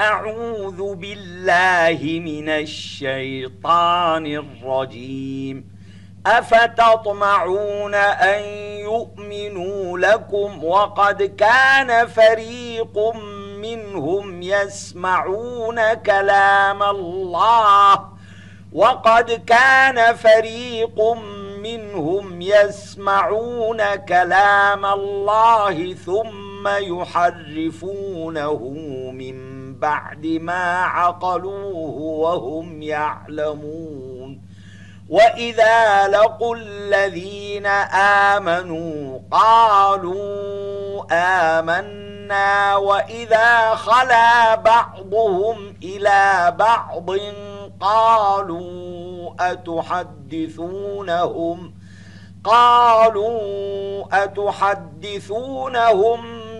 أعوذ بالله من الشيطان الرجيم. أفتطمعون أن يؤمنوا لكم وقد كان فريق منهم يسمعون كلام الله وقد كان فريق منهم يسمعون كلام الله ثم يحرفونه من بعد ما عقلوه وهم يعلمون. وإذا لقوا الذين آمنوا قالوا آمنا وإذا خلا بعضهم إلى بعض قالوا أتحدثونهم؟ قالوا أتحدثونهم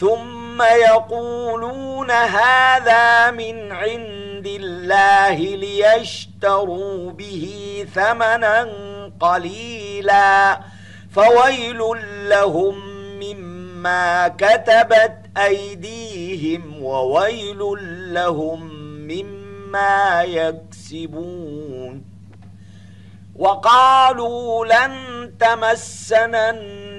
ثم يقولون هذا من عند الله ليشتروا به ثمنا قليلا. فويل لهم مما كتبت أيديهم وويل لهم مما يكسبون. وقالوا لن تمسنا النار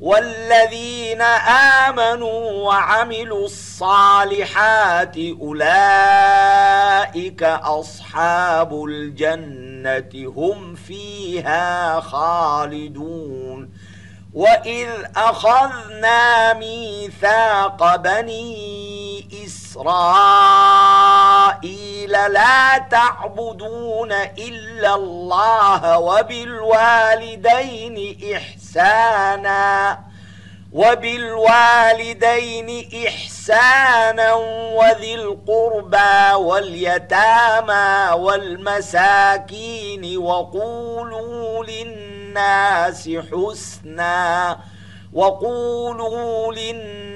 والذين آمنوا وعملوا الصالحات أولئك أصحاب الجنة هم فيها خالدون وإذ أخذنا ميثاق بني إسرائيل لا تعبدون إلا الله وبالوالدين إحسانا وبالوالدين إحسانا وذي القربى واليتامى والمساكين وقولوا للناس حسنا وقولوا للناس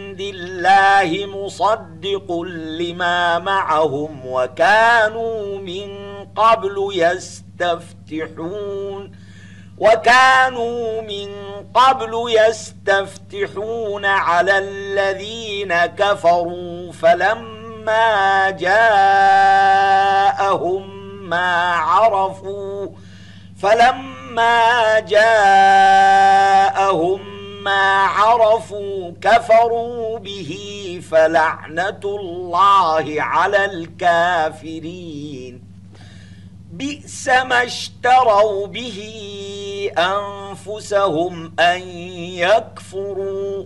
الله مصدق لما معهم وكانوا من قبل يستفتحون وكانوا من قبل يستفتحون على الذين كفروا فلما جاءهم ما عرفوا فلما جاءهم ما عرفوا كفروا به فلعنة الله على الكافرين. بئس ما اشتروا به أنفسهم أن يكفروا.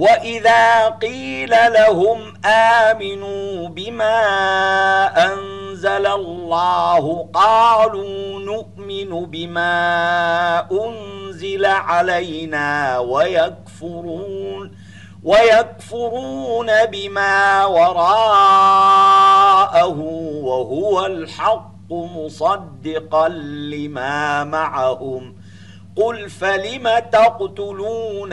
وإذا قيل لهم آمنوا بما أنزل الله قالوا نؤمن بما أنزل علينا ويكفرون ويكفرون بما وراءه وهو الحق مصدقا لما معهم قل فلم تقتلون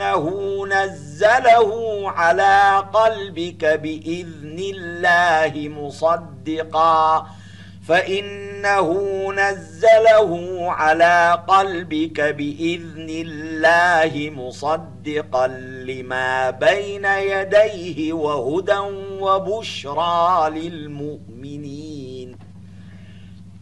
فإنه نزله على قلبك بإذن الله مصدقاً. فإنه نزله على قلبك بإذن الله مصدقا لما بين يديه وهدى وبشرى للمؤمنين.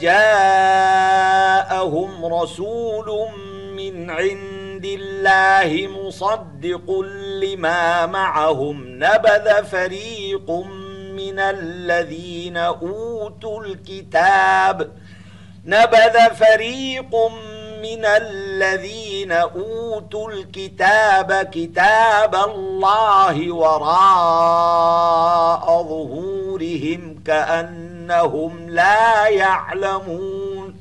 جاءهم رسول من عند الله مصدق لما معهم نبذ فريق من الذين أوتوا الكتاب نبذ فريق من الذين أوتوا الكتاب كتاب الله وراء ظهورهم كأنهم لا يعلمون.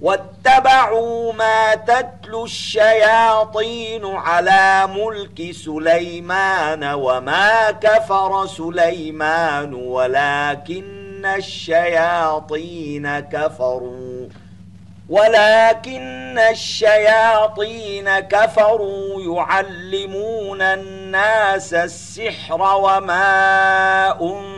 واتبعوا ما تتلو الشياطين على ملك سليمان وما كفر سليمان ولكن الشياطين كفروا. ولكن الشياطين كفروا يعلمون الناس السحر وما أنزل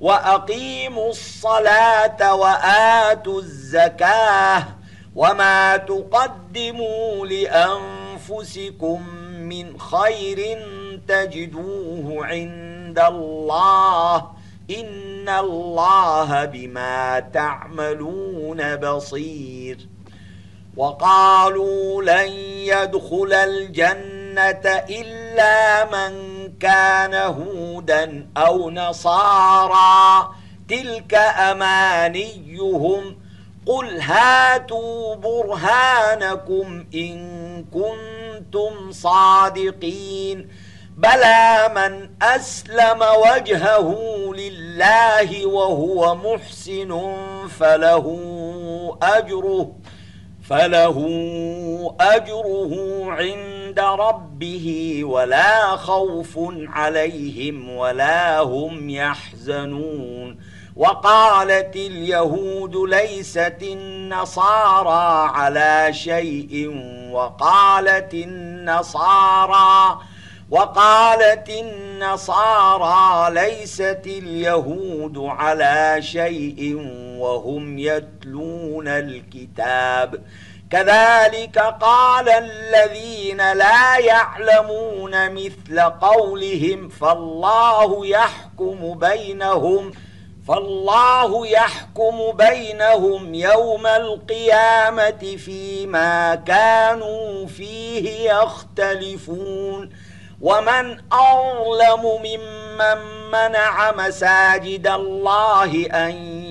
وأقيموا الصلاة وآتوا الزكاة وما تقدموا لأنفسكم من خير تجدوه عند الله إن الله بما تعملون بصير وقالوا لن يدخل الجنة إلا من كان هودا أو نصارى تلك أمانيهم. قل هاتوا برهانكم إن كنتم صادقين. بلى من أسلم وجهه لله وهو محسن فله أجره. فله أجره عند ربه ولا خوف عليهم ولا هم يحزنون. وقالت اليهود ليست النصارى على شيء وقالت النصارى وقالت النصارى ليست اليهود على شيء وهم يتلون الكتاب. كذلك قال الذين لا يعلمون مثل قولهم فالله يحكم بينهم فالله يحكم بينهم يوم القيامة فيما كانوا فيه يختلفون. ومن أظلم ممن منع مساجد الله أن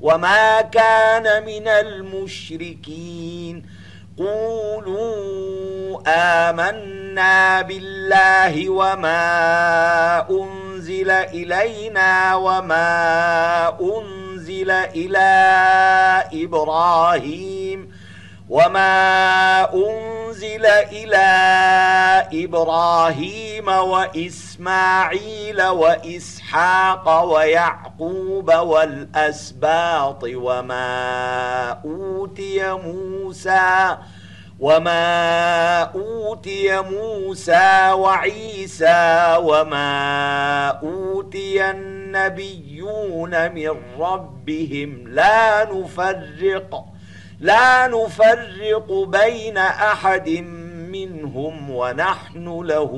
وما كان من المشركين قولوا آمنا بالله وما أنزل إلينا وما أنزل إلى إبراهيم وما أنزل إلى إبراهيم وإسماعيل وإسحاق ويعقوب والأسباط وما أوتي موسى وما أوتي موسى وعيسى وما أوتي النبيون من ربهم لا نفرق لا نفرق بين أحد منهم ونحن له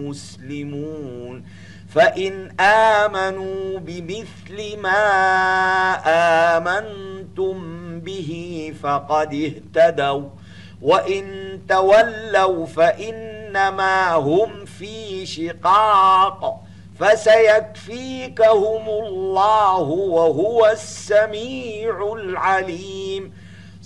مسلمون. فإن آمنوا بمثل ما آمنتم به فقد اهتدوا. وإن تولوا فإنما هم في شقاق. فسيكفيكهم الله وهو السميع العليم.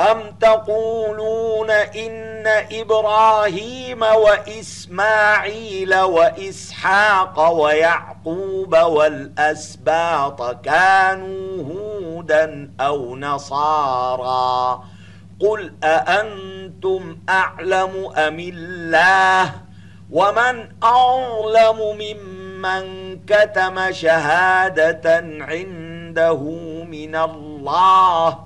أم تقولون إن إبراهيم وإسماعيل وإسحاق ويعقوب والأسباط كانوا هودا أو نصارا قل أأنتم أعلم أم الله ومن أعلم ممن كتم شهادة عنده من الله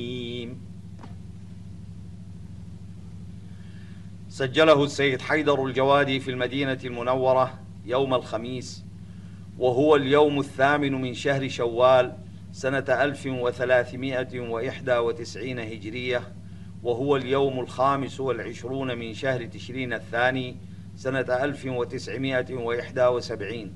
سجله السيد حيدر الجوادي في المدينة المنورة يوم الخميس وهو اليوم الثامن من شهر شوال سنة 1391 هجرية وهو اليوم الخامس والعشرون من شهر تشرين الثاني سنة 1971